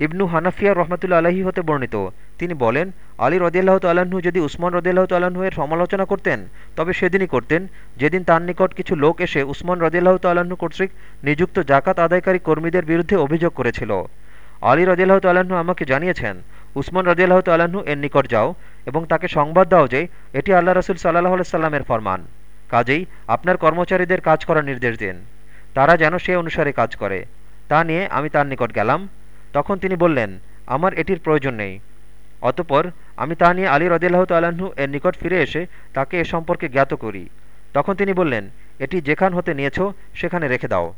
ইবনু হানাফিয়া রহমতুল্লা আলহী হতে বর্ণিত। তিনি বলেন, আলী রদিয়াল্লাহ তাল্লাহ্ন যদি উসমান রদিয়াল্লাহ তাল্লাহ্ন এর সমালোচনা করতেন, তবে সেদিনই করতেন। যেদিন তার নিকট কিছু লোক এসে উসমান রদিয়াল্লাহ তাল্লাহ্ন কর্তৃক নিযুক্ত জাকাত আদায়কারী কর্মীদের বিরুদ্ধে অভিযোগ করেছিল। আলী রদিয়াল্লাহ তাল্লাহ্ন আমাকে জানিয়েছেন, উসমান রদিয়াল্লাহ তাল্লাহ্ন এর নিকট যাও এবং তাকে সংবাদ দাও যে এটি আল্লাহ রসুল সাল্লাহ সাল্লামের ফরমান। কাজেই আপনার কর্মচারীদের কাজ করার নির্দেশ দিন। তারা যেন সে অনুসারে কাজ করে। তা নিয়ে আমি তার নিকট গেলাম। তখন তিনি বললেন, আমার এটির প্রয়োজন নেই। অতপর আমি তা নিয়ে আলী রদিল্লাহ তাল্লাহ্ন এর নিকট ফিরে এসে তাকে এ সম্পর্কে জ্ঞাত করি। তখন তিনি বললেন, এটি যেখান হতে নিয়েছ, সেখানে রেখে দাও।